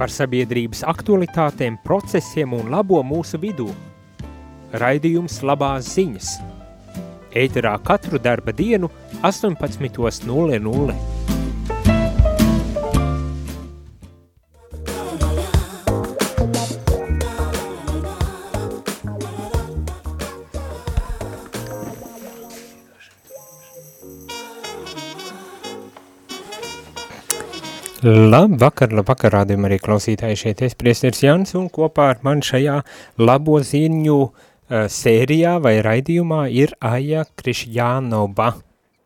par sabiedrības aktualitātēm, procesiem un labo mūsu vidū. Raidījums labās ziņas. Ēterā katru darba dienu 18.00. Labvakar, labvakar, rādījumā arī klausītāji šeit es priesteris Jans un kopā ar mani šajā labo ziņu uh, sērijā vai raidījumā ir Aija Krišjānova.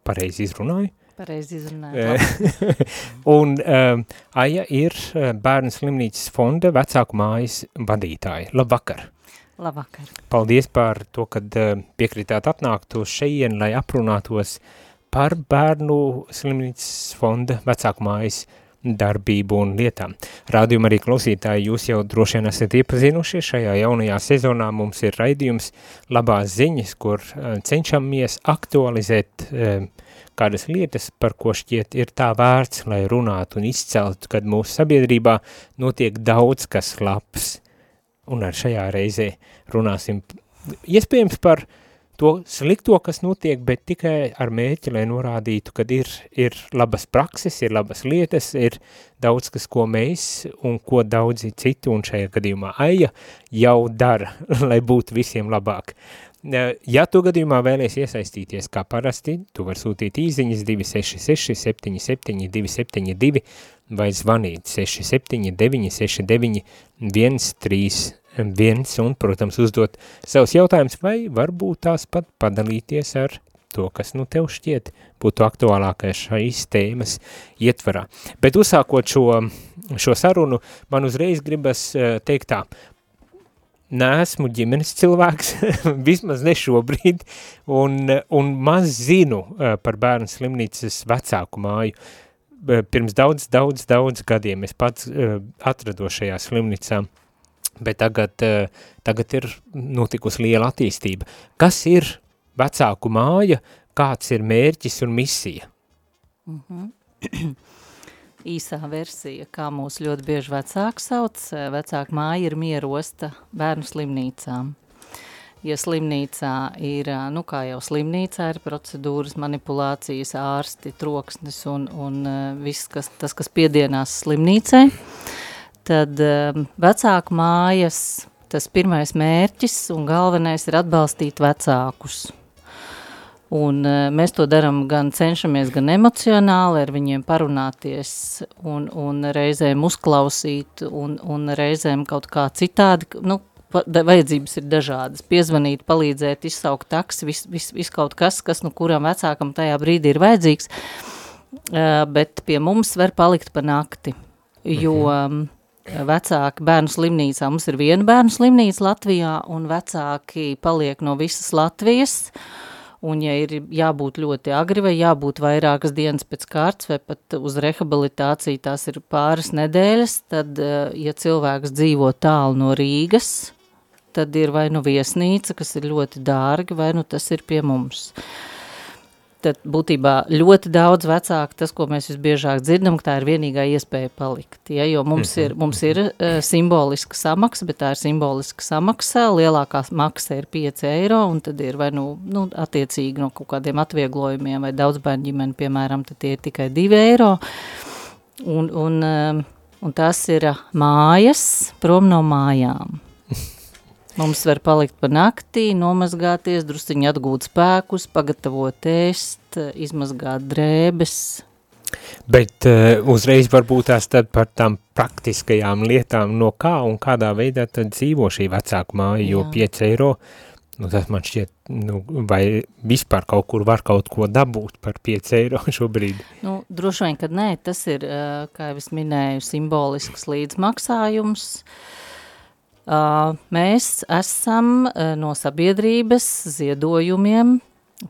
Pareizi izrunāju? Pareizi izrunāju. un um, Aija ir bērnu slimnīcas fonda vecāku mājas vadītāja. Labvakar! Labvakar! Paldies par to, kad uh, piekritāt atnākt uz šeien, lai aprunātos par bērnu slimnīcas fonda vecāku mājas vadītāju darbību un lietām. Rādījuma arī klausītāji, jūs jau droši vien esat iepazinušies šajā jaunajā sezonā. Mums ir raidījums labās ziņas, kur uh, cenšamies aktualizēt uh, kādas lietas, par ko šķiet ir tā vērts, lai runātu un izceltu, kad mūsu sabiedrībā notiek daudz kas labs. Un ar šajā reizē runāsim iespējams par uh, to slikto, kas notiek, bet tikai ar mēķi, lai norādītu, kad ir, ir labas prakses, ir labas lietas, ir daudz kas, ko mēs un ko daudzi citi, un šajā gadījumā Aija jau dara, lai būtu visiem labāk. Ja tu gadījumā vēlies iesaistīties kā parasti, tu var sūtīt īziņas 266 77 272 vai zvanīt 679 69 131 viens un, protams, uzdot savus jautājumus vai varbūt tās pat padalīties ar to, kas nu tev šķiet būtu aktuālākais šīs tēmas ietvarā. Bet uzsākot šo, šo sarunu, man uzreiz gribas uh, teikt tā, neesmu ģimenes cilvēks, vismaz ne šobrīd, un, un maz zinu uh, par bērnu slimnīcas vecāku māju. Pirms daudz, daudz, daudz gadiem es pats uh, atrados šajā slimnīcā bet tagad, eh, tagad ir notikusi liela attīstība. Kas ir vecāku māja, kāds ir mērķis un misija? Mm -hmm. Īsā versija, kā mūs ļoti bieži vecāki sauc, eh, vecāka māja ir mierosta bērnu slimnīcām. Ja slimnīcā ir, eh, nu kā jau slimnīcā ir procedūras, manipulācijas, ārsti, troksnis un, un viss, kas, tas, kas piedienās slimnīcai, tad um, vecāku mājas, tas pirmais mērķis un galvenais ir atbalstīt vecākus. Un uh, mēs to darām gan cenšamies, gan emocionāli ar viņiem parunāties un, un reizēm uzklausīt un, un reizēm kaut kā citādi, nu, vajadzības ir dažādas, piezvanīt, palīdzēt, izsaukt taksi, vis, vis, vis kaut kas, kas nu kuram vecākam tajā brīdī ir vajadzīgs, uh, bet pie mums var palikt pa nakti, jo mhm vecāki bērnu slimnīcā. Mums ir viena bērnu slimnīca Latvijā, un vecāki paliek no visas Latvijas. Un, ja ir jābūt ļoti agri vai jābūt vairākas dienas pēc kārtas vai pat uz rehabilitāciju, tās ir pāris nedēļas, tad, eh, ja cilvēks dzīvo tālu no Rīgas, tad ir vai nu viesnīca, kas ir ļoti dārga, vai nu tas ir pie mums. Uh, tad būtībā ļoti daudz vecāku, tas, ko mēs visbiežāk dzirdam, ka tā ir vienīgā iespēja palikt, ja, jo mums ir, mums ir uh, simboliska samaksa, bet tā ir simboliska samaksa, lielākā maksa ir 5 eiro, un tad ir vai nu, nu attiecīgi no kaut kādiem atvieglojumiem vai daudz bērnu ģimeni, piemēram, tad tie ir tikai 2 eiro, un, un, uh, un tas ir mājas prom no mājām. Mums var palikt pa naktī, nomazgāties, drusciņi atgūt spēkus, pagatavot ēst, izmazgāt drēbes. Bet uh, uzreiz varbūt tās tad par tām praktiskajām lietām, no kā un kādā veidā tad dzīvo šī vecāka māja, jo Jā. 5 eiro, nu tas man šķiet, nu, vai vispār kaut kur var kaut ko dabūt par 5 eiro šobrīd? Nu, droši vien, kad nē, tas ir, uh, kā jau es minēju, simbolisks līdzmaksājums, uh, Mēs esam no sabiedrības ziedojumiem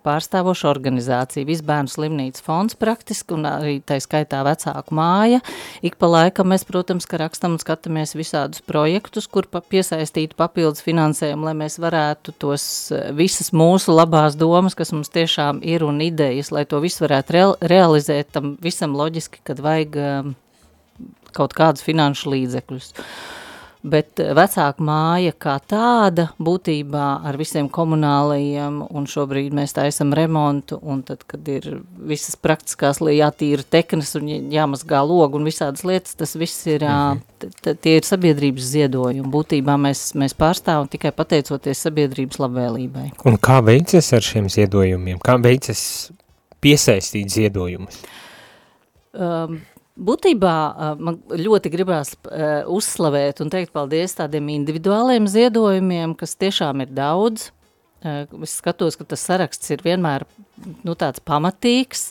pārstāvoša organizācija, Visbērnu slimnīcas fonds praktiski, un arī tā skaitā vecāku māja. Ik pa laikam mēs, protams, ka rakstam un skatāmies visādus projektus, kur pa piesaistītu papildus finansējumu, lai mēs varētu tos visas mūsu labās domas, kas mums tiešām ir un idejas, lai to visu varētu real realizēt, tam visam loģiski, kad vajag kaut kādus finanšu līdzekļus. Bet vecāka māja kā tāda būtībā ar visiem komunālajiem un šobrīd mēs taisam remontu un tad, kad ir visas praktiskās, jātīra teknes un jāmazgā logu un visādas lietas, tas viss ir, -hmm. tie ir sabiedrības ziedojumi. Būtībā mēs, mēs pārstāvam tikai pateicoties sabiedrības labvēlībai. Un kā veicas ar šiem ziedojumiem? Kā veicas piesaistīt ziedojumus? Um, Būtībā man ļoti gribās uzslavēt un teikt paldies tādiem individuāliem ziedojumiem, kas tiešām ir daudz. Es skatos, ka tas saraksts ir vienmēr nu, tāds pamatīgs,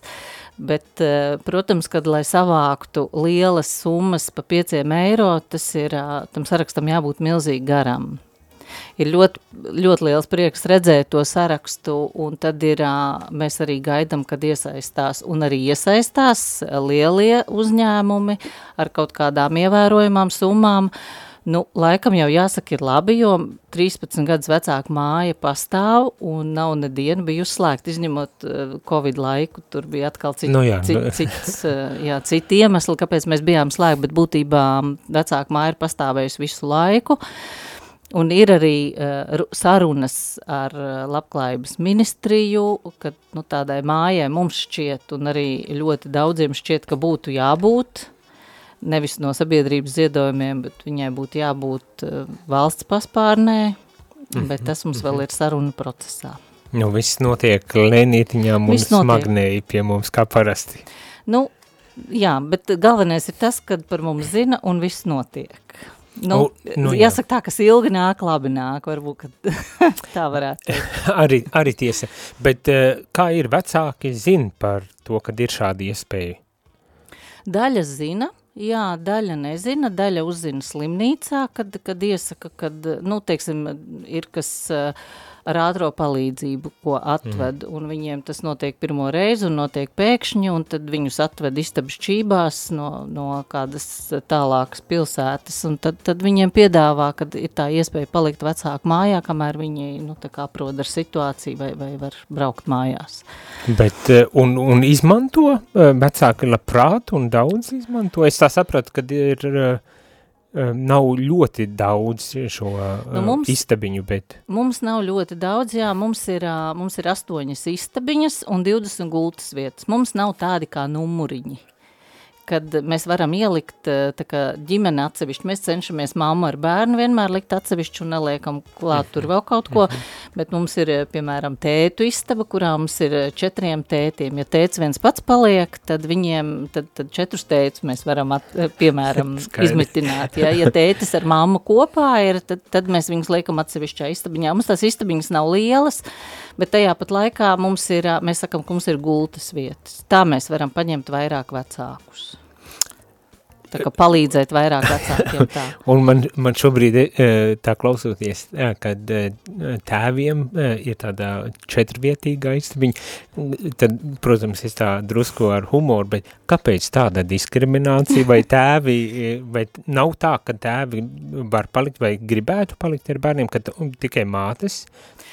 bet, protams, kad lai savāktu lielas summas pa pieciem eiro, tas ir, tam sarakstam jābūt milzīgi garam ir ļoti, ļoti liels prieks redzēt to sarakstu, un tad ir, mēs arī gaidam, kad iesaistās, un arī iesaistās lielie uzņēmumi ar kaut kādām ievērojumām summām, Nu, laikam jau jāsaka ir labi, jo 13 gadus vecāka māja pastāv un nav nedienu bija uzslēgta, izņemot uh, Covid laiku, tur bija atkal cit, nu jā, cit, nu. cits, uh, jā, citi iemesli, kāpēc mēs bijām slēgti, bet būtībā vecāka māja ir pastāvējusi visu laiku. Uh, Un ir arī uh, sarunas ar uh, labklājības ministriju, ka nu, tādai mājai mums šķiet, un arī ļoti daudziem šķiet, ka būtu jābūt, nevis no sabiedrības ziedojumiem, bet viņai būtu jābūt uh, valsts paspārnē, -hmm. bet tas mums vēl mhm. ir saruna procesā. Nu, viss notiek lēnītiņām un smagnēji pie mums, kā parasti. Nu, jā, bet galvenais ir tas, kad par mums zina un viss notiek. Nu, nu, nu, jāsaka tā, kas ilgi nāk, labi nāk, varbūt, ka tā varētu teikt. arī, arī tiesa, bet eh, kā ir vecāki zina par to, kad ir šādi iespēja? Daļa zina, jā, daļa nezina, daļa uzzina slimnīcā, kad, kad iesaka, kad, nu, teiksim, ir kas... Uh, ar ātro palīdzību, ko atved, mm. un viņiem tas notiek pirmo reizi un notiek pēkšņi, un tad viņus atved istabas čībās no, no kādas tālākas pilsētas, un tad, tad viņiem piedāvā, kad ir tā iespēja palikt vecāku mājā, kamēr viņi, nu, tā kā prod ar situāciju vai, vai var braukt mājās. Bet, eh, un, un izmanto eh, vecāki labprāt un daudz izmanto? Es tā sapratu, kad ir uh, nav ļoti daudz šo nu, mums, istabiņu, bet... Mums nav ļoti daudz, jā, mums ir, mums ir astoņas istabiņas un 20 gultas vietas. Mums nav tādi kā numuriņi kad mēs varam ielikt eh, kā ģimene atsevišķi. Mēs cenšamies mammu ar bērnu vienmēr likt atsevišķi un neliekam klāt tur vēl kaut ko, bet mums ir, eh, piemēram, tētu istaba, kurā mums ir eh, četriem tētiem. Ja tēts viens pats paliek, tad viņiem, tad, tad četrus tētus mēs varam, at, piemēram, izmitināt. Ja? ja tētis ar mammu kopā ir, tad, tad mēs viņus liekam atsevišķā istabiņā. Mums tās istabiņas nav lielas, bet tajā pat laikā mums ir, mēs sakam, ka mums ir gultas vietas. Tā mēs varam paņemt vairāk vecākus. Tā kā palīdzēt vairāk vecākiem tā. Un man, man šobrīd tā klausoties, kad tēviem ir tāda četrvietīga istabiņa, tad, protams, es tā drusku ar humoru, bet kāpēc tāda diskriminācija vai tēvi, vai nav tā, ka tēvi var palikt vai gribētu palikt ar bērniem, ka tikai mātes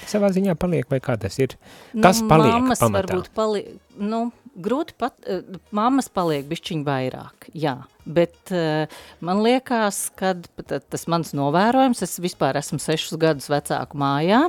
savā ziņā paliek vai kā tas ir? Kas nu, paliek pamatā? varbūt paliek, nu, grūti pat, uh, mammas paliek bišķiņ vairāk, jā, bet uh, man liekas, kad tas mans novērojums, es vispār esmu sešus gadus vecāku mājā,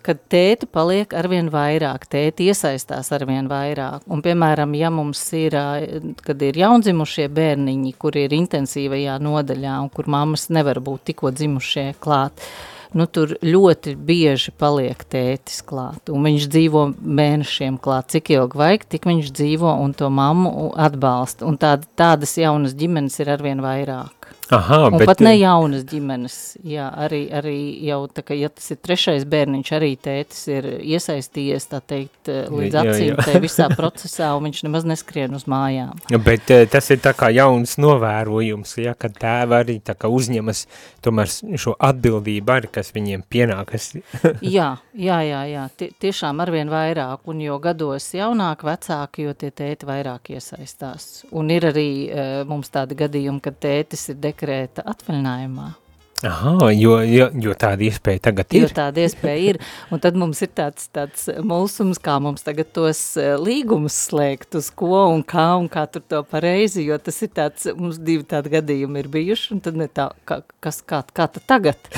kad tēti paliek arvien vairāk, tēti iesaistās arvien vairāk, un piemēram, ja mums ir, uh, kad ir jaundzimušie bērniņi, kur ir intensīvajā nodaļā, un kur mammas nevar būt tikko dzimušie klāt, uh, nu, tur ļoti bieži paliek tētis klāt, un viņš dzīvo mēnešiem klāt, cik ilgi vajag, tik viņš dzīvo un to mammu atbalsta, un tād, tādas jaunas ģimenes ir arvien vairāk. Aha, un bet... pat ne jaunas ģimenes, jā, arī, arī jau tā, ka, ja tas ir trešais bērniņš, arī tētis ir iesaistījies, tā teikt, līdz acīm tajā visā procesā, un viņš nemaz neskrien uz mājām. Bet eh, tas ir tā kā jauns novērojums, ja, kad tēva arī tā kā uzņemas tomēr šo atbildību arī, kas viņiem pienākas. jā, jā, jā, jā, Tie, tiešām arvien vairāk, un jo gados jaunāk vecāki, jo tie tēti vairāk iesaistās. Un ir arī mums tādi gadījumi, kad tētis ir dekrēta atvaļinājumā. Aha, jo, jo, jo tāda iespēja tagad ir. Jo tāda iespēja ir, un tad mums ir tāds, tāds mulsums, kā mums tagad tos eh, līgumus slēgt, uz ko un kā, un kā tur to pareizi, jo tas ir tāds, mums divi tādi gadījumi ir bijuši, un tad ne tā, kā, kas, kā, kā tad tagad?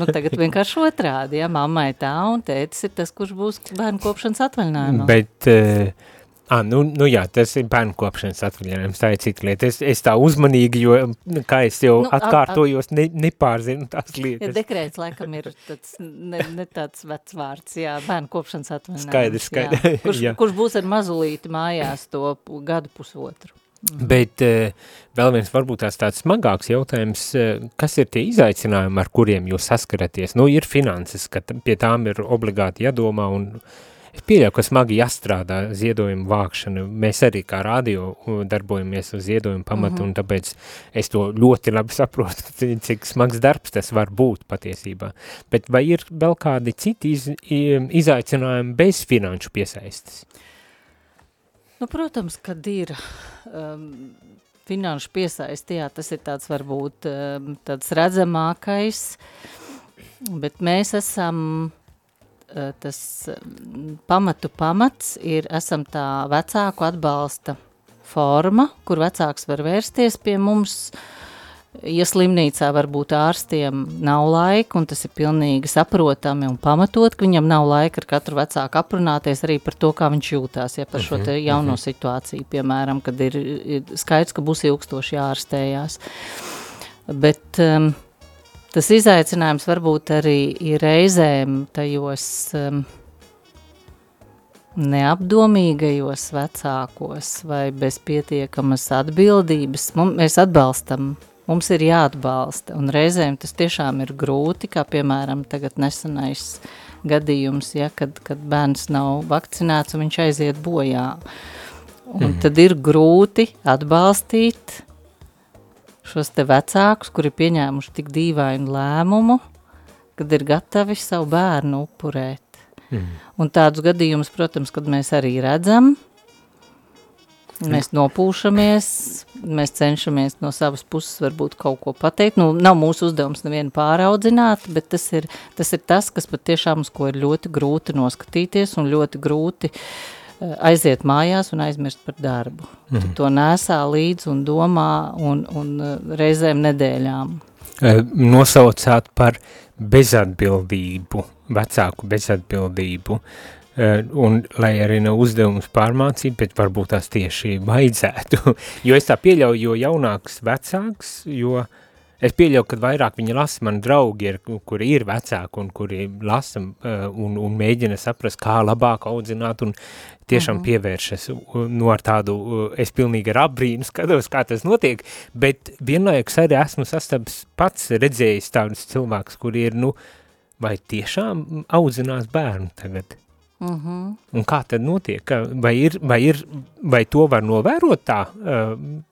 nu, tagad vienkārši otrādi, ja, mammai tā, un tētis ir tas, kurš būs bērnu kopšanas atvaļinājumā. Bet, uh, Ah, nu, nu jā, tas ir bērnu kopšanas atvaļinājums, tā ir cita lieta. Es, es tā uzmanīgi, jo, nu, kā es jau nu, atkārtojos, ne, nepārzinu tās lietas. Ja dekrēts laikam ir tāds, ne, ne tāds vecs vārds, jā, bērnu kopšanas atvaļinājums. Skaidrs, skaidrs. Jā. Kurš, jā. kurš būs ar mazulīti mājās to gadu pusotru. Mhm. Bet uh, vēl viens varbūt tās tāds smagāks jautājums, uh, kas ir tie izaicinājumi, ar kuriem jūs saskaraties? Nu, ir finanses, ka pie tām ir obligāti jādomā un Es pieļauju, ka smagi jāstrādā ziedojumu vākšana. Mēs arī kā radio darbojamies uz ziedojumu pamatu, mm -hmm. un tāpēc es to ļoti labi saprotu, cik smags darbs tas var būt patiesībā. Bet vai ir vēl kādi citi iz, izaicinājumi bez finanšu piesaistes? Nu, protams, kad ir um, finanšu piesaisti, jā, tas ir tāds varbūt um, tāds redzamākais, bet mēs esam Eh, tas mm, pamatu pamats ir, esam tā vecāku atbalsta forma, kur vecāks var vērsties pie mums, ja slimnīcā varbūt ārstiem nav laika, un tas ir pilnīgi saprotami un pamatot, ka viņam nav laika ar katru vecāku aprunāties arī par to, kā viņš jūtās, ja par šo te mhm, jauno mhm. situāciju, piemēram, kad ir, ir skaidrs, ka būs ilgstoši jārastējās. Bet um, tas izaicinājums varbūt arī ir reizēm tajos um, neapdomīgajos vecākos vai bez pietiekamas atbildības. Mums, mēs atbalstam, mums ir jāatbalsta, un reizēm tas tiešām ir grūti, kā piemēram tagad nesenais gadījums, ja, kad, kad bērns nav vakcinēts un viņš aiziet bojā. Un mm. tad ir grūti atbalstīt šos te vecākus, kuri pieņēmuši tik dīvainu lēmumu, kad ir gatavi savu bērnu upurēt. Mm. Un tādus gadījumus, protams, kad mēs arī redzam, mēs nopūšamies, mēs cenšamies no savas puses varbūt kaut ko pateikt. Nu, nav mūsu uzdevums nevienu pāraudzināt, bet tas ir, tas ir tas, kas pat tiešām uz ko ir ļoti grūti noskatīties un ļoti grūti uh, aiziet mājās un aizmirst par darbu. Mm. Tu to nesā līdz un domā un, un eh, reizēm nedēļām. Eh, nosaucāt par bezatbildību, vecāku bezatbildību, un lai arī nav uzdevums pārmācīt, bet varbūt tās tieši vajadzētu, jo es tā pieļauju, jo jaunāks vecāks, jo uh, Es pieļauju, ka vairāk viņi lasa, man draugi ir, kuri ir vecāki un kuri lasa uh, un, un mēģina saprast, kā labāk audzināt un tiešām mhm. -huh. pievēršas no nu, ar tādu, es pilnīgi ar apbrīnu skatos, kā tas notiek, bet vienlaikus arī esmu sastabs pats redzējis tādus cilvēkus, kuri ir, nu, vai tiešām audzinās bērnu tagad? Mhm. -huh. Un kā tad notiek? Vai, ir, vai, ir, vai to var novērot tā, uh,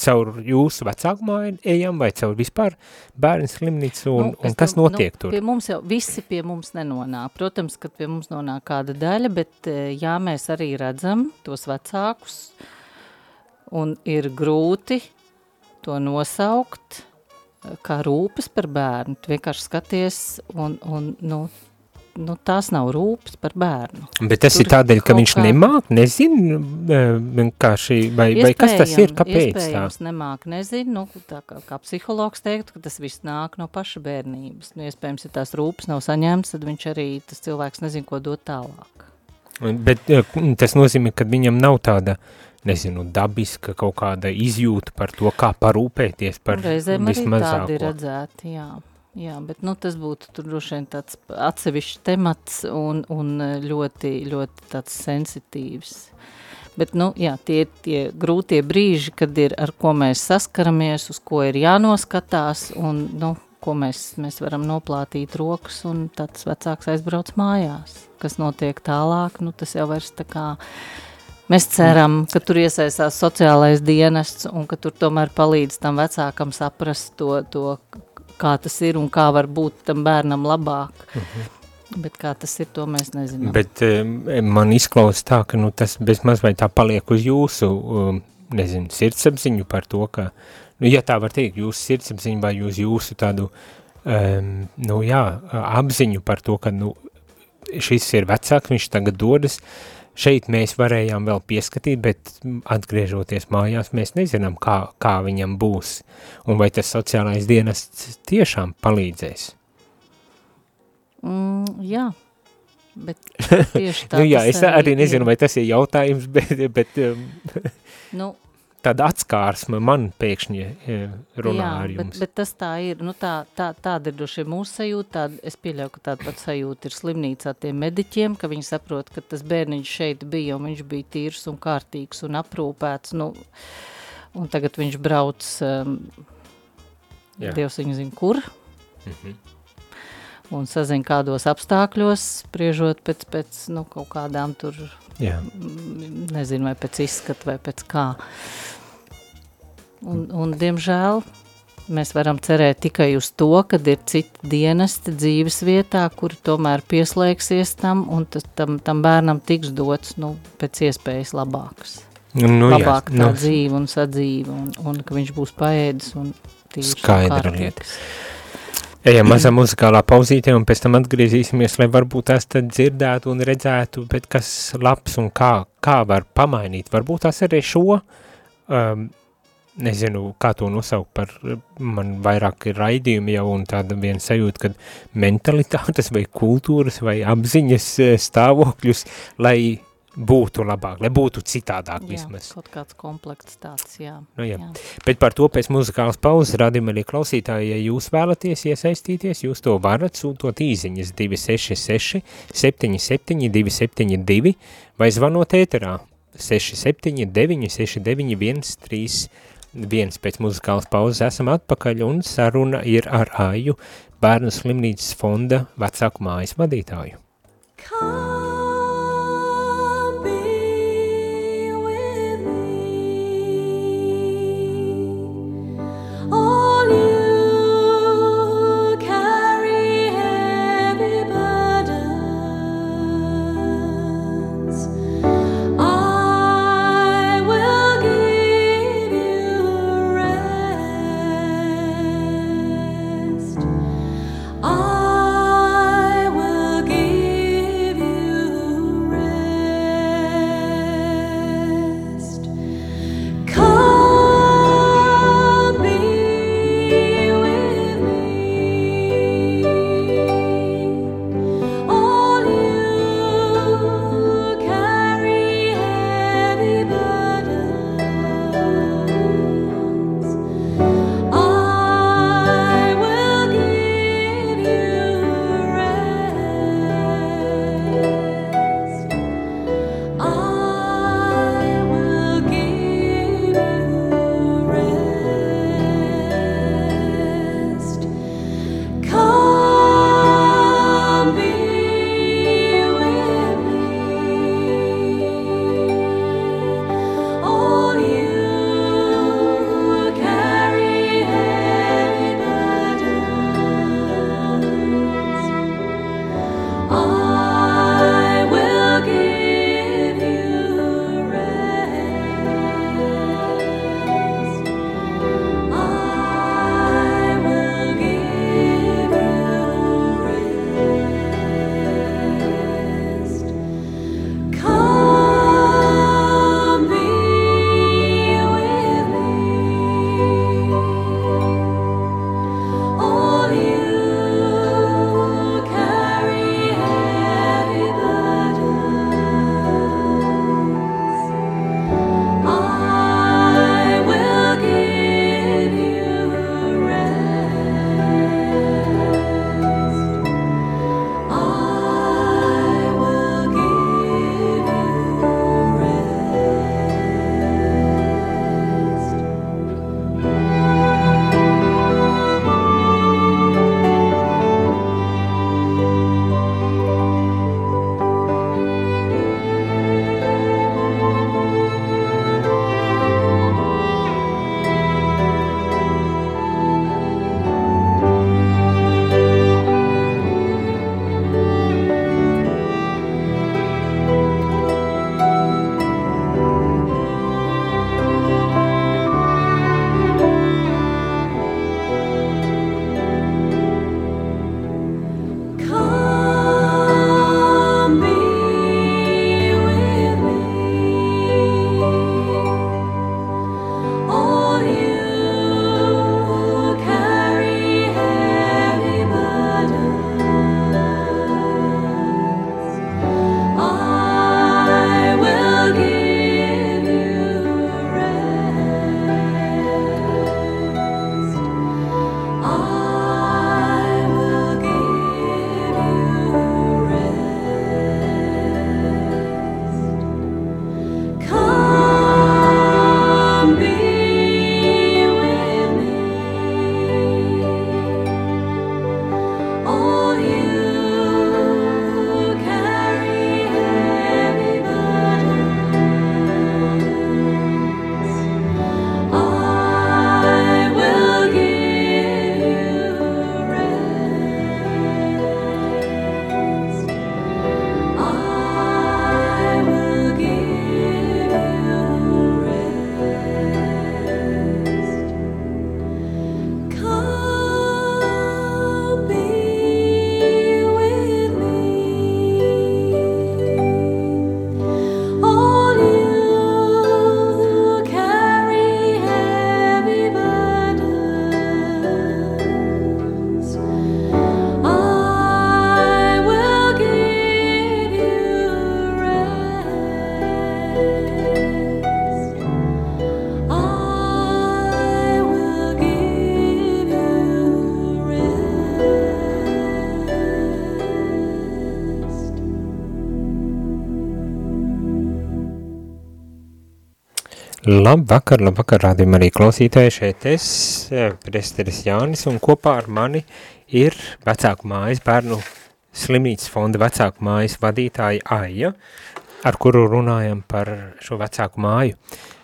caur jūsu vecāku māju ejam vai caur vispār bērnu slimnīcu un, nu, un kas tev, notiek nu, tur? Pie mums jau visi pie mums nenonāk. Protams, ka pie mums nonāk kāda daļa, bet eh, jā, mēs arī redzam tos vecākus un ir grūti to nosaukt eh, kā rūpes par bērnu. Tu vienkārši skaties un, un nu, nu, tās nav rūpes par bērnu. Bet tas Tur ir tādēļ, ka viņš kā... nemāk, nezin, e, vienkārši, vai, vai kas tas ir, kāpēc tā? Nemāk, nezin, nu, tā kā, kā psihologs teiktu, ka tas viss nāk no paša bērnības. Nu, iespējams, ja tās rūpes nav saņemts, tad viņš arī, tas cilvēks nezin, ko dot tālāk. Bet e, tas nozīmē, ka viņam nav tāda, nezinu, dabiska kaut kāda izjūta par to, kā parūpēties par Reizēm vismazāko. Reizēm arī tādi redzēti, jā. Jā, bet nu, tas būtu droši vien tāds atsevišķs temats un, un ļoti, ļoti tāds sensitīvs. Bet, nu, jā, tie ir tie grūtie brīži, kad ir ar ko mēs saskaramies, uz ko ir jānoskatās un, nu, ko mēs, mēs varam noplātīt rokas un tāds vecāks aizbrauc mājās. Kas notiek tālāk, nu, tas jau vairs tā kā Mēs ceram, ka tur iesaistās sociālais dienests un ka tur tomēr palīdz tam vecākam saprast to, to kā tas ir un kā var būt tam bērnam labāk. Uh mhm. -huh. Bet kā tas ir, to mēs nezinām. Bet man izklausās tā, ka nu, tas bezmaz vai tā paliek uz jūsu, um, nezinu, sirdsapziņu par to, ka, nu, ja tā var teikt, jūsu sirdsapziņu vai uz jūsu tādu um, nu jā, apziņu par to, ka, nu, šis ir vecāks, viņš tagad dodas, šeit mēs varējām vēl pieskatīt, bet atgriežoties mājās, mēs nezinām, kā, kā viņam būs, un vai tas sociālais dienests tiešām palīdzēs. Mm, jā, bet tieši tā nu, jā, es arī ir, nezinu, vai tas ir jautājums, bet, bet um, nu, tāda atskārsme man pēkšņi runā jā, ar jums. Bet, bet tas tā ir, nu tā, tā, tāda ir droši mūsu sajūta, tāda, es pieļauju, ka tāda pat sajūta ir slimnīcā tiem mediķiem, ka viņi saprot, ka tas bērniņš šeit bija, un viņš bija tīrs un kārtīgs un aprūpēts, nu, un tagad viņš brauc, um, Jā. Dievs viņu zina, kur, Mhm. un sazina kādos apstākļos, spriežot pēc, pēc nu, kaut kādām tur, Jā, nezinu, vai pēc izskata vai pēc kā. Un, un diemžēl, mēs varam cerēt tikai uz to, kad ir citi dienesti dzīves vietā, kuri tomēr pieslēgsies tam, un tam, tam bērnam tiks dots, nu, pēc iespējas labāks. nu, Labāk jā, tā nu, dzīve un sadzīve, un, un ka viņš būs paēdis un tīrs Skaidra kārtīgs. lieta. Ejam mazā muzikālā pauzītē un pēc tam atgriezīsimies, lai varbūt tās tad dzirdētu un redzētu, bet kas labs un kā, kā var pamainīt. Varbūt tās arī šo, um, nezinu, kā to nosaukt par, man vairāk ir raidījumi jau un tāda viena sajūta, kad mentalitātes vai kultūras vai apziņas eh, stāvokļus, lai būtu labāk, lai būtu citādāk Jā, vismaz. kaut kāds komplekts tāds, jā. Nu, jā. jā. Bet par to pēc muzikālas pauzes radījumā arī klausītāji, ja jūs vēlaties iesaistīties, jūs to varat sūtot īziņas 266 77 272 vai zvanot ēterā 679 69 131 pēc muzikālas pauzes esam atpakaļ un saruna ir ar Aju, bērnu slimnīcas fonda vecāku mājas vadītāju. Come Labvakar, labvakar, rādījumā arī klausītāji šeit es, eh, presteris Jānis, un kopā ar mani ir vecāku mājas bērnu slimnīcas fonda vecāku mājas vadītāja Aija, ar kuru runājam par šo vecāku māju.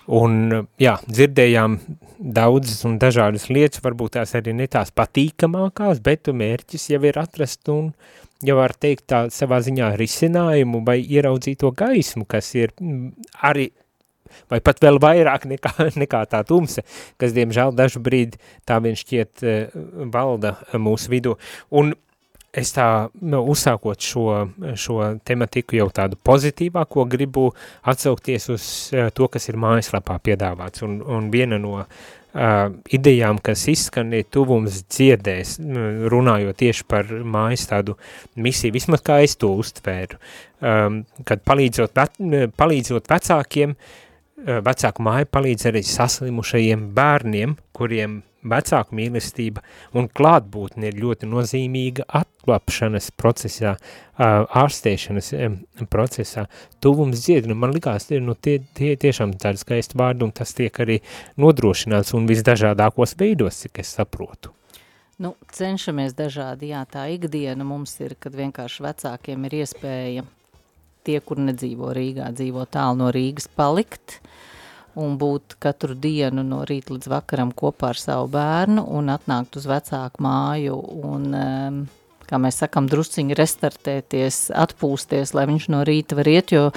Un, jā, dzirdējām daudzas un dažādas lietas, varbūt tās arī ne tās patīkamākās, bet mērķis jau ir atrast un, ja var teikt tā savā ziņā risinājumu vai ieraudzīt to gaismu, kas ir mm, arī vai pat vēl vairāk nekā, nekā tā tumsa, kas, diemžēl, dažu brīdi tā vien šķiet uh, valda mūsu vidū. Un es tā, nu, uzsākot šo, šo tematiku jau tādu pozitīvāko, gribu atsaukties uz uh, to, kas ir mājaslapā piedāvāts, un, un viena no uh, idejām, kas izskanīja tuvums dziedēs, runājot tieši par mājas tādu misiju, vismaz kā es to uztvēru, um, kad palīdzot, ve, palīdzot vecākiem, uh, vecāku māja palīdz arī saslimušajiem bērniem, kuriem vecāku mīlestība un klātbūtne ir ļoti nozīmīga atklapšanas procesā, ārstēšanas procesā. Tuvums dziedina, man likās, tie, nu, tie, tie tiešām tādi skaisti vārdi, un tas tiek arī nodrošināts un visdažādākos veidos, cik es saprotu. Nu, cenšamies dažādi, jā, tā ikdiena mums ir, kad vienkārši vecākiem ir iespēja tie, kur nedzīvo Rīgā, dzīvo tālu no Rīgas, palikt un būt katru dienu no rīta līdz vakaram kopā ar savu bērnu un atnākt uz vecāku māju un, um, kā mēs sakam, drusciņi restartēties, atpūsties, lai viņš no rīta var iet, jo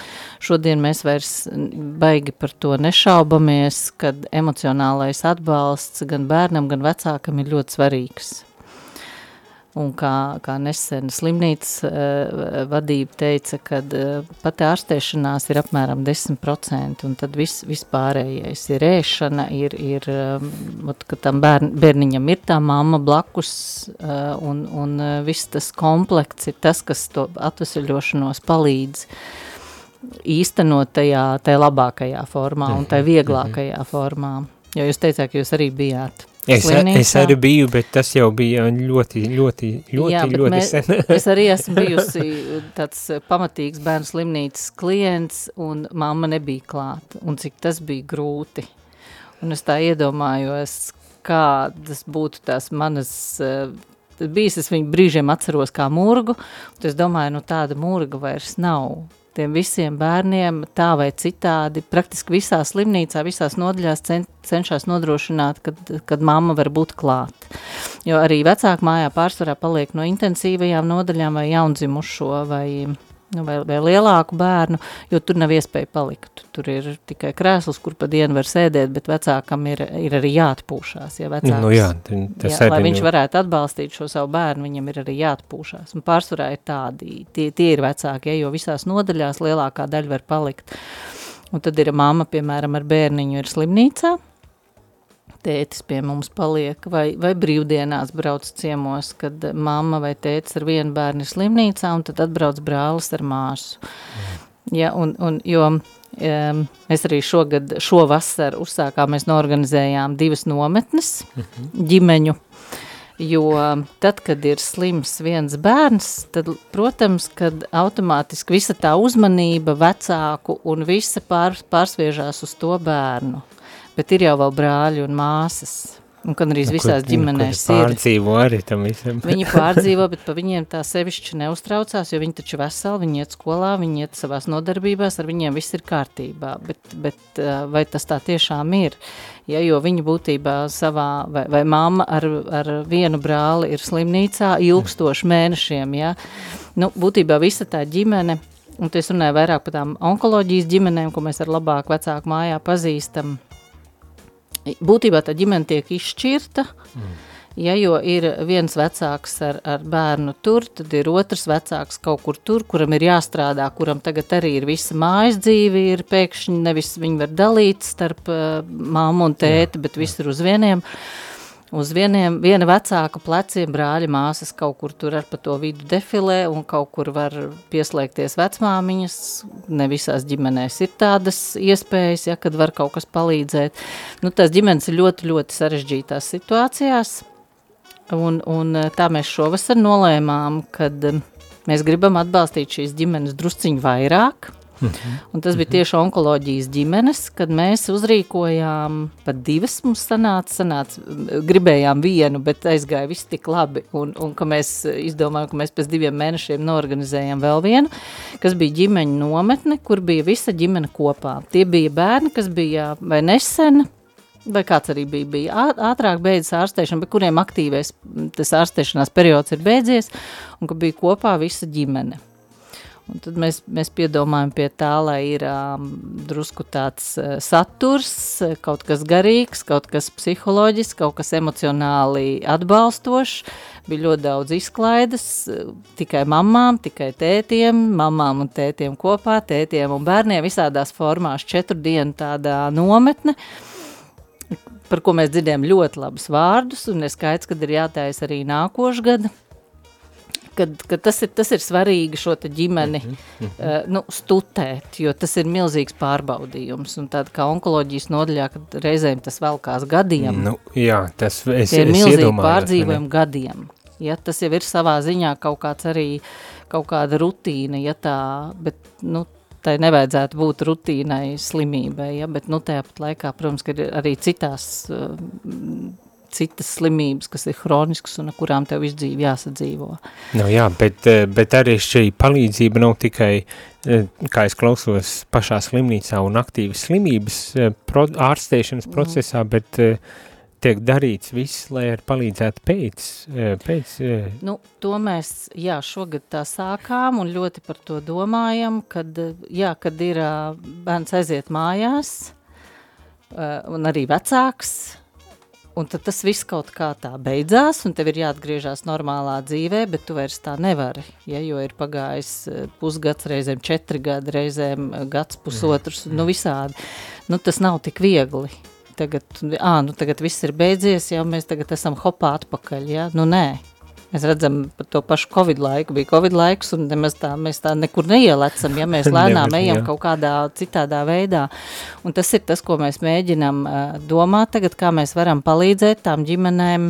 šodien mēs vairs baigi par to nešaubamies, kad emocionālais atbalsts gan bērnam, gan vecākam ir ļoti svarīgs. Un kā, kā nesen slimnīcas uh, vadība teica, ka uh, eh, pati ārstēšanās ir apmēram 10%, un tad viss vis pārējais ir ēšana, ir, ir um, ka tam bērn, bērniņam ir tā mamma blakus, uh, un, un uh, viss tas komplekts ir tas, kas to atvesaļošanos palīdz īstenot tajā, tajā labākajā formā un tajā vieglākajā formā. Jo jūs teicāt, ka jūs arī bijāt Es, es arī biju, bet tas jau bija ļoti, ļoti, ļoti, Jā, ļoti mē, sen. es arī esmu bijusi tāds pamatīgs bērnu slimnīcas klients, un mamma nebija klāta, un cik tas bija grūti. Un es tā iedomājos, kādas būtu tās manas, bijis es viņu brīžiem atceros kā murgu, un es domāju, nu tāda murga vairs nav tiem visiem bērniem tā vai citādi, praktiski visā slimnīcā, visās nodaļās cen, cenšas nodrošināt, kad, kad mamma var būt klāt. Jo arī vecāku mājā pārsvarā paliek no intensīvajām nodaļām vai jaundzimušo vai nu, vai, vai lielāku bērnu, jo tur nav iespēja palikt. Tur ir tikai krēsls, kur pa dienu var sēdēt, bet vecākam ir, ir arī jāatpūšās. Ja vecāks, nu, jā, tas jā, lai viņš varētu atbalstīt šo savu bērnu, viņam ir arī jāatpūšās. Un pārsvarā ir tādi, tie, tie ir vecāki, ja, jo visās nodaļās lielākā daļa var palikt. Un tad ir mamma, piemēram, ar bērniņu ir slimnīcā, tētis pie mums paliek, vai, vai brīvdienās brauc ciemos, kad mamma vai tētis ar vienu bērnu ir slimnīcā, un tad atbrauc brālis ar māsu. Ja, un, un, jo um, mēs arī šogad, šovasar uzsākām, mēs norganizējām divas nometnes -hmm. ģimeņu, jo tad, kad ir slims viens bērns, tad, protams, kad automātiski visa tā uzmanība vecāku un visa pār, pārsviežās uz to bērnu bet ir jau vēl brāļi un māsas. Un gan arī visās ģimenēs ir. Pārdzīvo arī tam visam. viņi pārdzīvo, bet pa viņiem tā sevišķi neuztraucās, jo viņi taču veseli, viņi iet skolā, viņi iet savās nodarbībās, ar viņiem viss ir kārtībā. Bet, bet vai tas tā tiešām ir? Ja, jo viņa būtībā savā, vai, vai mamma ar, ar vienu brāli ir slimnīcā ilgstoši mēnešiem, ja? Nu, būtībā visa tā ģimene, un es runāju vairāk par tām onkoloģijas ģimenēm, ko mēs ar labāku vecāku mājā pazīstam, būtībā tā ģimene tiek izšķirta, mm. ja, jo ir viens vecāks ar, ar bērnu tur, tad ir otrs vecāks kaut kur tur, kuram ir jāstrādā, kuram tagad arī ir visa mājas dzīve, ir pēkšņi nevis viņi var dalīt starp uh, māmu un tēti, jā, bet viss ir uz vieniem. Uh, uz vieniem, viena vecāka pleciem brāļa māsas kaut kur tur ar pa to vidu defilē un kaut kur var pieslēgties vecmāmiņas, ne visās ģimenēs ir tādas iespējas, ja, kad var kaut kas palīdzēt. Nu, tās ģimenes ir ļoti, ļoti sarežģītās situācijās, un, un tā mēs šovasar nolēmām, kad mēs gribam atbalstīt šīs ģimenes drusciņu vairāk, Un tas bija tieši onkoloģijas ģimenes, kad mēs uzrīkojām pat divas mums sanāca, sanāca, gribējām vienu, bet aizgāja viss tik labi, un, un ka mēs izdomājām, ka mēs pēc diviem mēnešiem norganizējām vēl vienu, kas bija ģimeņa nometne, kur bija visa ģimene kopā. Tie bija bērni, kas bija vai nesen, vai kāds arī bija, bija ātrāk beidzis ārstēšanu, bet kuriem aktīvais tas ārstēšanās periods ir beidzies, un ka bija kopā visa ģimene. Un tad mēs, mēs piedomājam pie tā, lai ir um, drusku tāds uh, saturs, kaut kas garīgs, kaut kas psiholoģisks, kaut kas emocionāli atbalstošs. Bija ļoti daudz izklaides, tikai mamām, tikai tētiem, mamām un tētiem kopā, tētiem un bērniem visādās formās, četru dienu tādā nometne, par ko mēs dzirdējam ļoti labus vārdus, un ir skaidrs, kad ir jātājas arī nākošu gadu kad, kad tas, ir, tas ir svarīgi šo ģimeni uh, nu, stutēt, jo tas ir milzīgs pārbaudījums. Un tāda kā onkoloģijas nodaļā, kad reizēm tas velkās gadiem, Nu, jā, tas es, ir milzīgi pārdzīvojumi gadiem. Ja, tas jau ir savā ziņā kaut kāds arī, kaut kāda rutīna, ja tā, bet, nu, tai nevajadzētu būt rutīnai slimībai, ja, bet, nu, tāpat laikā, protams, ka ir arī citās, uh, citas slimības, kas ir hroniskas un ar kurām tev visu dzīvi jāsadzīvo. Nu, jā, bet, eh, bet arī šī palīdzība nav tikai, eh, kā es klausos, pašā slimnīcā un aktīvas slimības eh, pro, ārstēšanas procesā, bet eh, tiek darīts viss, lai ar palīdzētu pēc, pēc Nu, to mēs, jā, šogad tā sākām un ļoti par to domājam, kad, jā, kad ir bērns aiziet mājās un arī vecāks, un tad tas viss kaut kā tā beidzās, un tev ir jāatgriežās normālā dzīvē, bet tu vairs tā nevari, ja, jo ir pagājis ā, pusgads, reizēm četri gadi, reizēm ā, gads pusotrs, nu visādi. Nu, tas nav tik viegli. Tagad, ā, nu tagad viss ir beidzies, jau mēs tagad esam hopā atpakaļ, ja? Nu nē, Mēs redzam par to pašu Covid laiku. Bija Covid laiks, un nemaz tā, mēs tā nekur neielecam, ja mēs lēnām Nevar, ejam jā. kaut kādā citādā veidā. Un tas ir tas, ko mēs mēģinam uh, domāt tagad, kā mēs varam palīdzēt tām ģimenēm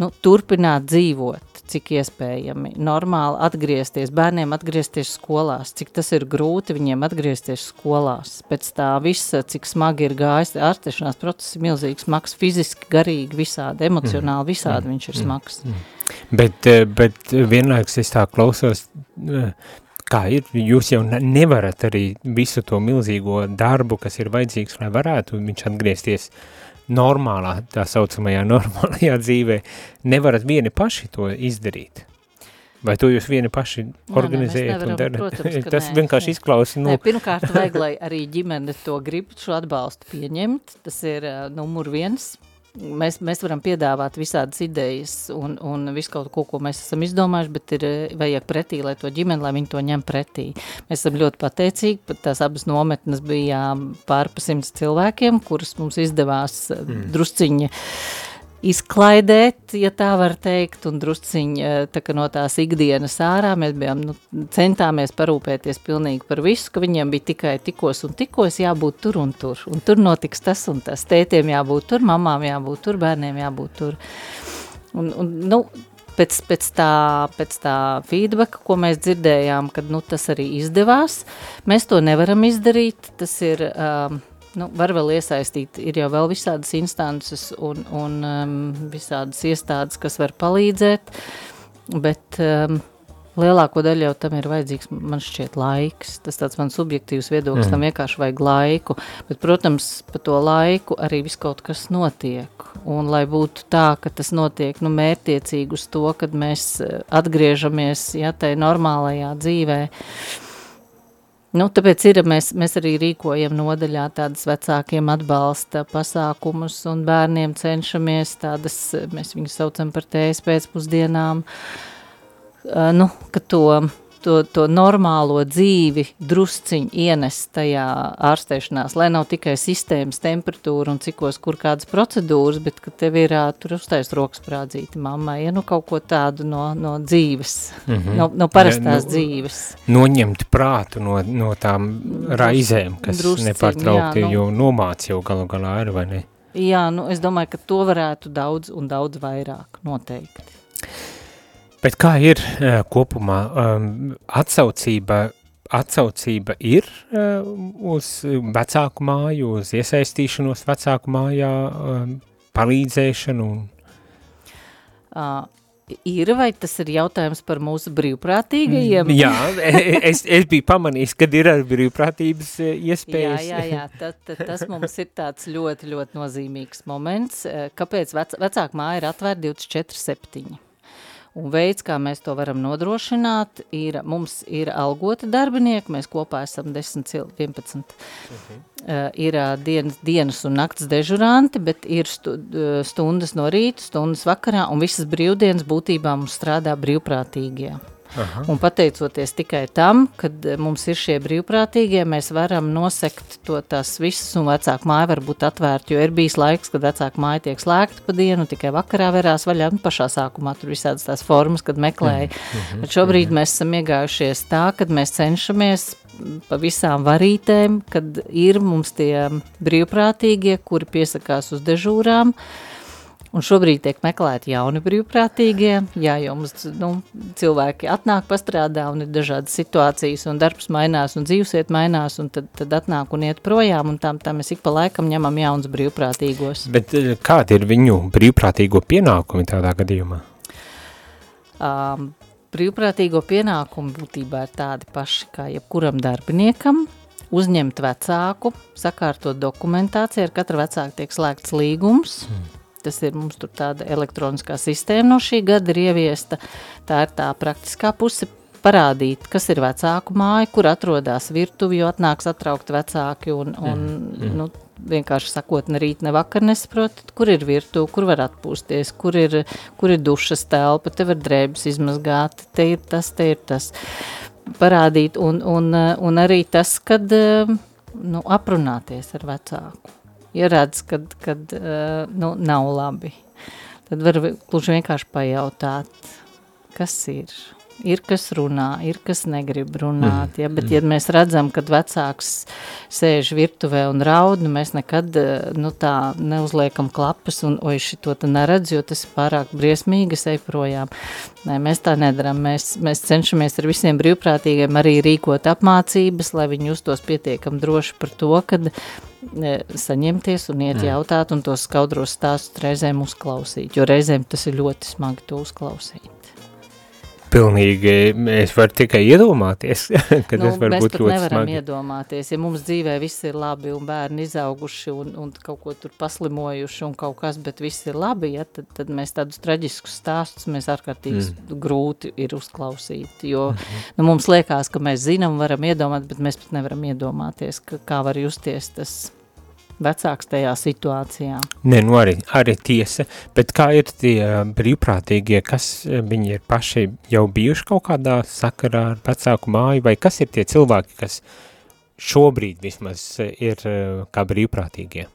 nu, turpināt dzīvot, cik iespējami, normāli atgriezties, bērniem atgriezties skolās, cik tas ir grūti viņiem atgriezties skolās. Pēc tā visa, cik smagi ir gājis, ārstēšanās process ir milzīgs, smags. Fiziski, garīgi, visādi, emocionāli, visādi viņš ir smags. Bet, eh, bet vienlaikus es tā klausos, eh, kā ir, jūs jau ne- nevarat arī visu to milzīgo darbu, kas ir vajadzīgs, lai varētu viņš atgriezties normālā, tā saucamajā normālajā dzīvē, nevarat vieni paši to izdarīt. Vai to jūs vieni paši nē, mēs organizējat un nevaram, darat? protams, Tas nē, vienkārši nē. izklausās, Nu, nu, Nē, pirmkārt, vajag, lai arī ģimene to grib, šo atbalstu pieņemt. Tas ir uh, numur viens. Mēs, mēs varam piedāvāt visādas idejas un, un visu kaut ko, ko mēs esam izdomājuši, bet ir uh, vajag pretī, lai to ģimeni, lai viņi to ņem pretī. Mēs esam ļoti pateicīgi, pat tās abas nometnes bija pār pa simts cilvēkiem, kurus mums izdevās mm. drusciņi izklaidēt, ja tā var teikt, un drusciņi eh, tā no tās ikdienas ārā. Mēs bijām, nu, centāmies parūpēties pilnīgi par visu, ka viņiem bija tikai tikos un tikos jābūt tur un tur. Un tur notiks tas un tas. Tētiem jābūt tur, mamām jābūt tur, bērniem jābūt tur. Un, un, nu, pēc, pēc, tā, pēc tā feedbacka, ko mēs dzirdējām, kad nu, tas arī izdevās, mēs to nevaram izdarīt. Tas ir, um, nu, var vēl iesaistīt, ir jau vēl visādas instances un, un um, visādas iestādes, kas var palīdzēt, bet um, lielāko daļu jau tam ir vajadzīgs, man šķiet, laiks. Tas tāds man subjektīvs viedoklis, mm. tam vienkārši vajag laiku. Bet, protams, pa to laiku arī viss kaut kas notiek. Un lai būtu tā, ka tas notiek nu, mērtiecīgi uz to, kad mēs eh, atgriežamies, ja tai normālajā dzīvē, Nu, tāpēc ir, mēs, mēs arī rīkojam nodaļā tādas vecākiem atbalsta pasākumus un bērniem cenšamies tādas, mēs viņus saucam par tējas pēcpusdienām, uh, nu, ka to, to, to normālo dzīvi drusciņ ienest tajā ārstēšanās, lai nav tikai sistēmas temperatūra un cikos kur kādas procedūras, bet ka tev ir tur uztais rokas prādzīti mammai, ja nu kaut ko tādu no, no dzīves, mm -hmm. no, no parastās Ja, nu, dzīves. noņemt prātu no, no tām raizēm, kas drusciņ, nepārtraukti jā, nu. jau nomāc jau galu galā ir, vai ne? Jā, nu es domāju, ka to varētu daudz un daudz vairāk noteikti. Bet kā ir eh, kopumā um, atsaucība atsaucība ir uh, uz vecāku māju, uz iesaistīšanos vecāku mājā, uh, palīdzēšanu un Uh, ir, vai tas ir jautājums par mūsu brīvprātīgajiem? Jā, e, es, es biju pamanījis, kad ir arī brīvprātības e, Jā, iespējas. jā, jā, tad, tad tas mums ir tāds ļoti, ļoti nozīmīgs moments. Kāpēc vec, vecāka māja ir atvērta 24-7? Un veids, kā mēs to varam nodrošināt, ir, mums ir algoti darbinieki, mēs kopā esam 10, cil- 11. Uh, ir uh, dienas, dienas un naktas dežuranti, bet ir stu, uh, stundas no rīta, stundas vakarā, un visas brīvdienas būtībā mums strādā brīvprātīgie. Aha. Un pateicoties tikai tam, kad mums ir šie brīvprātīgie, mēs varam nosekt to tās visas, un vecāka māja var būt atvērta, jo ir bijis laiks, kad vecāka māja tiek slēgta pa dienu, tikai vakarā verās vaļā, un pašā sākumā tur visādas tās formas, kad meklēja. Bet šobrīd mēs esam iegājušies tā, kad mēs cenšamies pa visām varītēm, kad ir mums tie brīvprātīgie, kuri piesakās uz dežūrām, Un šobrīd tiek meklēti jauni brīvprātīgie, jā, jo mums nu, cilvēki atnāk pastrādā un ir dažādas situācijas un darbs mainās un dzīvesiet mainās un tad, tad atnāk un iet projām un tam, tam mēs ik pa laikam ņemam jauns brīvprātīgos. Bet e, kādi ir viņu brīvprātīgo pienākumi tādā gadījumā? Um, brīvprātīgo pienākumu būtībā ir tādi paši kā jebkuram darbiniekam, uzņemt vecāku, sakārtot dokumentāciju, ar katru vecāku tiek slēgts līgums, tas ir mums tur tāda elektroniskā sistēma no šī gada ir ieviesta, tā ir tā praktiskā puse parādīt, kas ir vecāku māja, kur atrodas virtuvi, jo atnāks atraukt vecāki un, un nu, vienkārši sakot, ne rīt, ne vakar nesaprotat, kur ir virtuve, kur var atpūsties, kur ir, kur ir dušas telpa, te var drēbes izmazgāt, te ir tas, te ir tas. Parādīt, un, un, un arī tas, kad eh, nu, aprunāties ar vecāku. Ja redz, kad, kad eh, nu, nav labi, tad var gluži vienkārši pajautāt, kas ir. Ir kas runā, ir kas negrib runāt, ja, bet ja mēs redzam, kad vecāks sēž virtuvē un raud, nu mēs nekad nu, tā neuzliekam klapas un, oi, šito te neredz, jo tas ir pārāk briesmīgi, es eju projām. Nē, mēs tā nedaram, mēs, mēs cenšamies ar visiem brīvprātīgiem arī rīkot apmācības, lai viņi justos pietiekam droši par to, kad e, saņemties un iet jautāt un tos skaudros stāstus reizēm uzklausīt, jo reizēm tas ir ļoti smagi to uzklausīt. Pilnīgi, es varu tikai iedomāties, ka tas var Nu, būt ļoti nevaram smagi. iedomāties, ja mums dzīvē viss ir labi un bērni izauguši un, un kaut ko tur paslimojuši un kaut kas, bet viss ir labi, ja, tad, tad mēs tādus traģiskus stāstus mēs ārkārtīgi mm. grūti ir uzklausīt, jo Mhm. nu, mums liekas, ka mēs zinām, varam iedomāt, bet mēs pat nevaram iedomāties, ka, kā var justies tas vecāks tajā situācijā. Nē, nu arī, arī tiesa, bet kā ir tie brīvprātīgie, kas eh, viņi ir paši jau bijuši kaut kādā sakarā ar vecāku māju, vai kas ir tie cilvēki, kas šobrīd vismaz eh, ir eh, kā brīvprātīgie?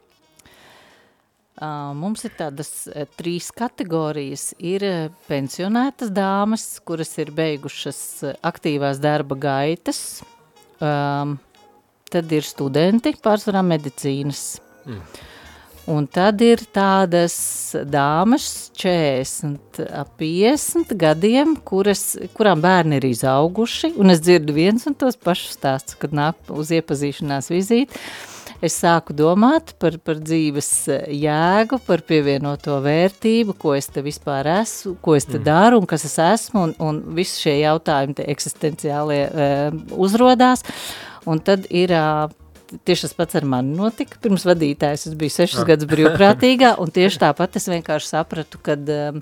Mums ir tādas trīs kategorijas. Ir pensionētas dāmas, kuras ir beigušas aktīvās darba gaitas. Um, tad ir studenti, pārsvarā medicīnas. Mm. Un tad ir tādas dāmas 40, ap 50 gadiem, kuras, kurām bērni ir izauguši, un es dzirdu viens un tos pašus stāstus, kad nāk uz iepazīšanās vizīti. Es sāku domāt par, par dzīves eh, jēgu, par pievienoto vērtību, ko es te vispār esmu, ko es te mm. daru un kas es esmu, un, un visi šie jautājumi te eksistenciālie uh, uzrodās. Un tad ir tieši tas pats ar mani notika. Pirms vadītājs es biju sešas gadus brīvprātīgā, un tieši tāpat es vienkārši sapratu, kad um,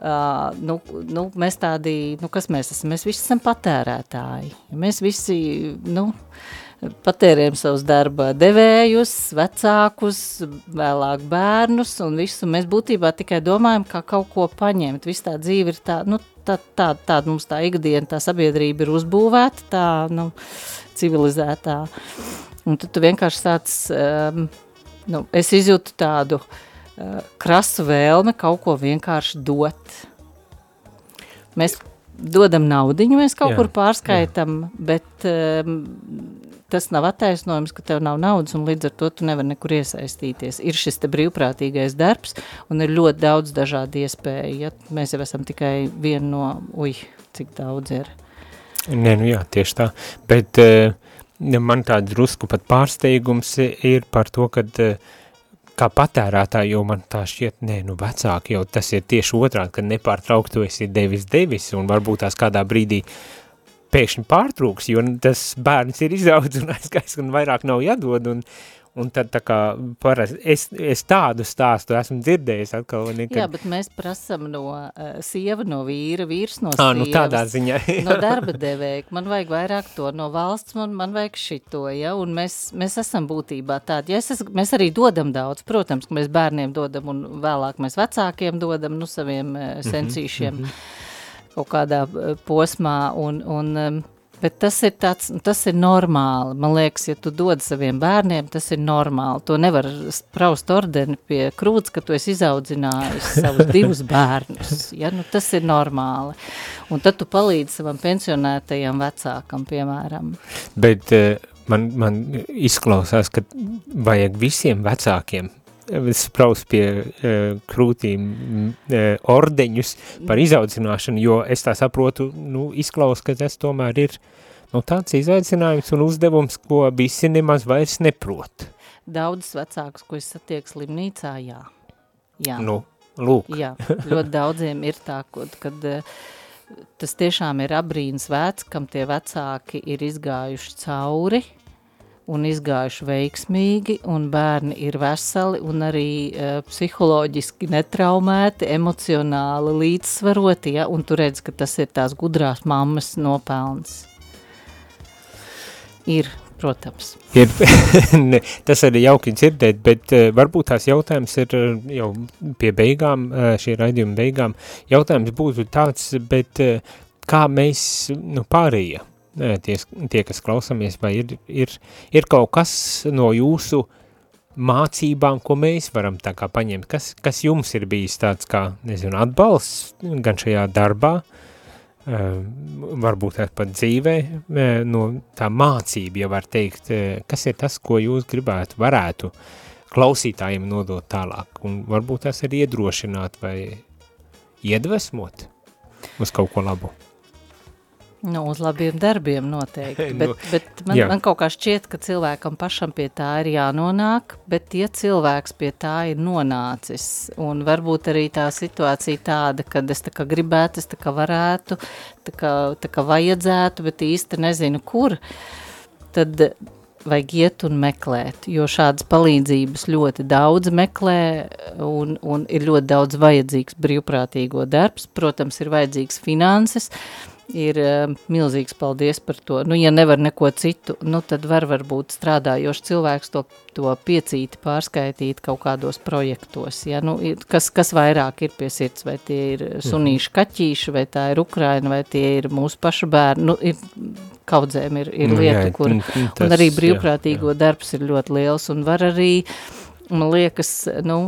uh, nu, nu, mēs tādi, nu, kas mēs esam? Mēs visi esam patērētāji. Mēs visi, nu, patērējam savus darba devējus, vecākus, vēlāk bērnus un visu. Mēs būtībā tikai domājam, kā kaut ko paņemt. Viss tā dzīve ir tā, nu, tā, tā, tāda mums tā ikdiena, tā sabiedrība ir uzbūvēta, tā, nu, civilizētā. Un tad tu vienkārši sāc, um, nu, es izjūtu tādu uh, krasu vēlme kaut ko vienkārši dot. Mēs dodam naudiņu, mēs kaut Jā, kur pārskaitam, jā. bet um, tas nav attaisnojums, ka tev nav naudas un līdz ar to tu nevar nekur iesaistīties. Ir šis te brīvprātīgais darbs un ir ļoti daudz dažādu iespēju. Ja? Mēs jau esam tikai viena no, uj, cik daudz ir. Nē, nu jā, tieši tā, bet uh, man tā drusku pat pārsteigums ir par to, kad uh, kā patērētāji, jo man tā šķiet, nē, nu vecāki jau tas ir tieši otrādi, kad nepārtraukt tu esi devis devis, un varbūt tās kādā brīdī pēkšņi pārtrūks, jo tas bērns ir izaudz un aizgājis, un vairāk nav jādod, un, un tad tā kā parasti, es, es tādu stāstu esmu dzirdējis atkal, un Jā, bet mēs prasam no uh, sieva, no vīra, vīrs no Ā, nu tādā sievas, ziņā, no darba devēja, man vajag vairāk to, no valsts man, man vajag šito, ja, un mēs, mēs esam būtībā tādi, ja es, es, mēs arī dodam daudz, protams, ka mēs bērniem dodam, un vēlāk mēs vecākiem dodam, nu, saviem uh, sensīšiem kaut kādā uh, posmā, un, un Bet tas ir tāds, tas ir normāli. Man liekas, ja tu dod saviem bērniem, tas ir normāli. To nevar spraust ordeni pie krūts, ka tu esi izaudzinājis savus divus bērnus. Ja? Nu, tas ir normāli. Un tad tu palīdzi savam pensionētajam vecākam, piemēram. bet uh, man, man izklausās, ka vajag visiem vecākiem spraust pie uh, krūtīm uh, ordeņus par izaudzināšanu, jo es tā saprotu, nu, izklaus, ka tas tomēr ir nu, tāds izaicinājums un uzdevums, ko visi nemaz vairs neprot. Daudzus vecākus, ko es satieku slimnīcā, jā. jā. Nu, lūk. Jā, ļoti daudziem ir tā, kad, kad eh, tas tiešām ir abrīns vērts, kam tie vecāki ir izgājuši cauri un izgājuši veiksmīgi, un bērni ir veseli un arī uh, psiholoģiski netraumēti, emocionāli līdzsvaroti, ja, un tu redz, ka tas ir tās gudrās mammas nopelns. Ir, protams. Ir, ne, tas arī jauki dzirdēt, bet uh, varbūt tās jautājums ir uh, jau pie beigām, uh, šī raidījuma beigām, jautājums būtu tāds, bet uh, kā mēs, nu, pārējie, tie, tie, kas klausamies, vai ir, ir, ir kaut kas no jūsu mācībām, ko mēs varam tā kā paņemt, kas, kas jums ir bijis tāds kā, nezinu, atbalsts gan šajā darbā, varbūt pat dzīvē, no tā mācība, ja var teikt, kas ir tas, ko jūs gribētu, varētu klausītājiem nodot tālāk, un varbūt tas ir iedrošināt vai iedvesmot uz kaut ko labu. Nu, uz labiem darbiem noteikti, Nu, bet, bet man, jā. man kaut kā šķiet, ka cilvēkam pašam pie tā ir jānonāk, bet ja cilvēks pie tā ir nonācis, un varbūt arī tā situācija tāda, kad es tā kā gribētu, es tā kā varētu, tā kā, tā kā vajadzētu, bet īsti nezinu kur, tad vajag iet un meklēt, jo šādas palīdzības ļoti daudz meklē un, un ir ļoti daudz vajadzīgs brīvprātīgo darbs, protams, ir vajadzīgs finanses, ir uh, milzīgs paldies par to. Nu, ja nevar neko citu, nu, tad var varbūt strādājošs cilvēks to, to piecīti pārskaitīt kaut kādos projektos. Ja? Nu, kas, kas vairāk ir pie sirds, vai tie ir sunīši kaķīši, vai tā ir Ukraina, vai tie ir mūsu pašu bērni. Nu, ir, kaudzēm ir, ir Nu, lieta, jā, kur, un arī jā, brīvprātīgo darbs ir ļoti liels, un var arī, man liekas, nu,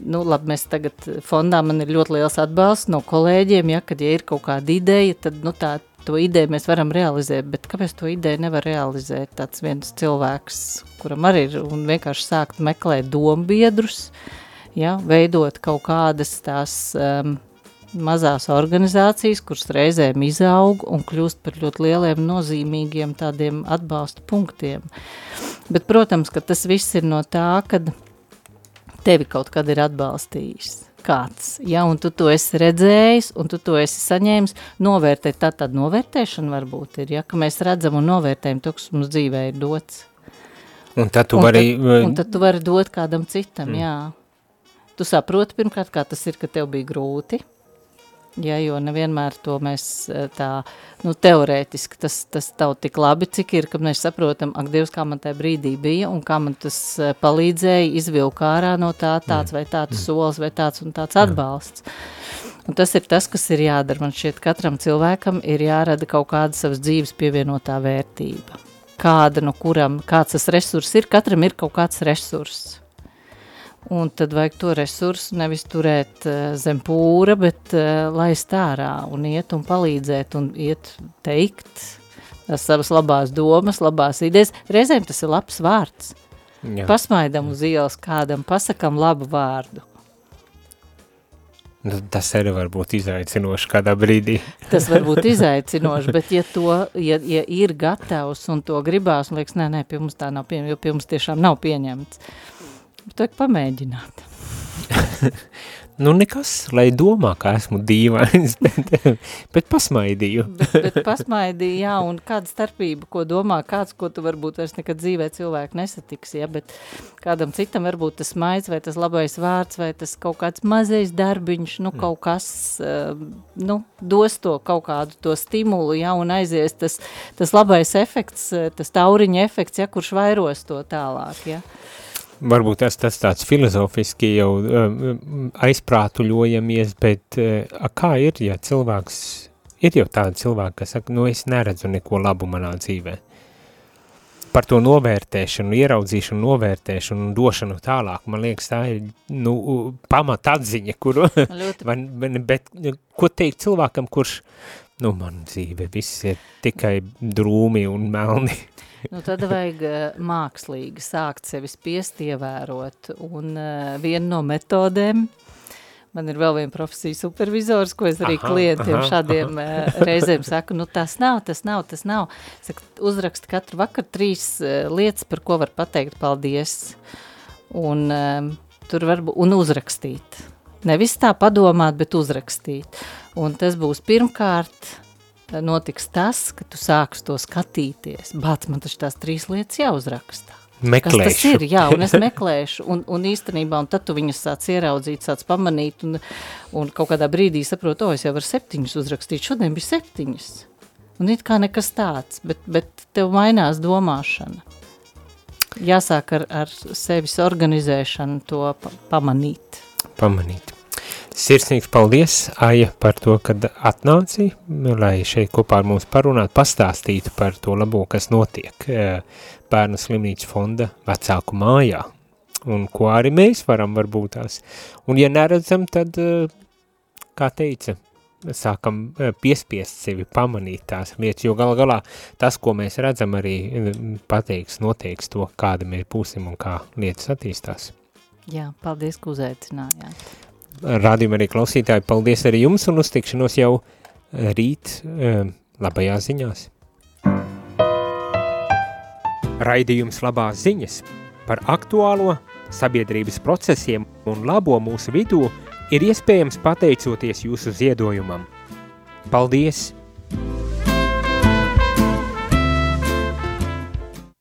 nu, labi, mēs tagad fondā man ir ļoti liels atbalsts no kolēģiem, ja, kad ja ir kaut kāda ideja, tad, nu, tā, to ideju mēs varam realizēt, bet kāpēc to ideju nevar realizēt tāds viens cilvēks, kuram arī ir, un vienkārši sākt meklēt dombiedrus, ja, veidot kaut kādas tās um, mazās organizācijas, kuras reizēm izaug un kļūst par ļoti lieliem nozīmīgiem tādiem atbalsta punktiem. Bet, protams, ka tas viss ir no tā, kad tevi kaut kad ir atbalstījis kāds, ja, un tu to esi redzējis, un tu to esi saņēmis, novērtēt, tā tāda novērtēšana varbūt ir, ja, ka mēs redzam un novērtējam to, kas mums dzīvē ir dots. Un tad tu un, vari, tad, un tad tu vari dot kādam citam, mm. jā. Tu saproti pirmkārt, kā tas ir, ka tev bija grūti, ja, jo nevienmēr to mēs eh, tā, nu, teorētiski tas, tas tev tik labi, cik ir, ka mēs saprotam, ak, Dievs, kā man tajā brīdī bija un kā man tas eh, palīdzēja izvilkt ārā no tā tāds vai tāds solis vai tāds un tāds atbalsts. Un tas ir tas, kas ir jādara. Man šķiet, katram cilvēkam ir jārada kaut kāda savas dzīves pievienotā vērtība. Kāda no kuram, kāds tas resurs ir, katram ir kaut kāds resurss. Un tad vajag to resursu nevis turēt uh, zem pūra, bet uh, laist ārā un iet un palīdzēt un iet teikt tās savas labās domas, labās idejas. Reizēm tas ir labs vārds. jā. Pasmaidam uz ielas kādam, pasakam labu vārdu. Nu, tas arī var būt izaicinoši kādā brīdī. Tas var būt izaicinoši, bet ja to, ja, ja ir gatavs un to gribās, un liekas, nē, nē, pie mums tā nav pieņemts, jo pie mums tiešām nav pieņemts, to vajag pamēģināt. Nu, nekas, lai domā, ka esmu dīvains, bet, bet pasmaidīju. Bet, bet pasmaidīja, jā, un kāda starpība, ko domā kāds, ko tu varbūt vairs nekad dzīvē cilvēku nesatiks, ja, bet kādam citam varbūt tas maids, vai tas labais vārds, vai tas kaut kāds mazais darbiņš, nu, kaut kas, uh, nu, dos to kaut kādu to stimulu, ja, un aizies tas, tas labais efekts, eh, tas tauriņa efekts, ja, kurš vairos to tālāk, ja. Varbūt tas, tas tāds filozofiski jau um, aizprātuļojamies, bet uh, a, kā ir, ja cilvēks, ir jau tādi cilvēki, kas saka, nu es neredzu neko labu manā dzīvē. Par to novērtēšanu, ieraudzīšanu, novērtēšanu un došanu tālāk, man liekas, tā ir, nu, pamat atziņa, kuru, man- bet, nu, ko teikt cilvēkam, kurš, nu, man dzīve, viss ir tikai drūmi un melni. Nu, tad vajag eh, mākslīgi sākt sevi spiest ievērot. Un uh, viena no metodēm, man ir vēl viena profesija supervizors, ko es arī Aha, klientiem aha, šādiem uh, reizēm saku, nu tas nav, tas nav, tas nav. Saku, uzrakst katru vakaru trīs uh, lietas, par ko var pateikt paldies. Un, um, tur var un uzrakstīt. Nevis tā padomāt, bet uzrakstīt. Un tas būs pirmkārt notiks tas, ka tu sāksi to skatīties. Bāc, man taču tās trīs lietas jāuzraksta. Kas tas Meklēšu. ir? Jā, un es meklēšu, un, un īstenībā, un tad tu viņas sāc ieraudzīt, sāc pamanīt, un, un kaut kādā brīdī saprotu, o, es jau varu septiņus uzrakstīt, šodien bija septiņas. Un it kā nekas tāds, bet, bet tev mainās domāšana. Jāsāk ar, ar sevis organizēšanu to pa pamanīt. pamanīt. Sirsnīgs paldies, Aija, par to, kad atnāci, lai šeit kopā ar mums parunātu, pastāstītu par to labo, kas notiek eh, bērnu slimnīcas fonda vecāku mājā, un ko arī mēs varam varbūt tās. Un ja neredzam, tad, eh, kā teica, sākam eh, piespiest sevi pamanīt tās lietas, jo gal galā tas, ko mēs redzam, arī eh, pateiks, noteiks to, kāda mēs būsim un kā lietas attīstās. Jā, paldies, ka uzaicinājāt. Rādījumā arī klausītāji, paldies arī jums un uz tikšanos jau rīt eh, labajās ziņās. Raidījums labās ziņas par aktuālo sabiedrības procesiem un labo mūsu vidū ir iespējams pateicoties jūsu ziedojumam. Paldies!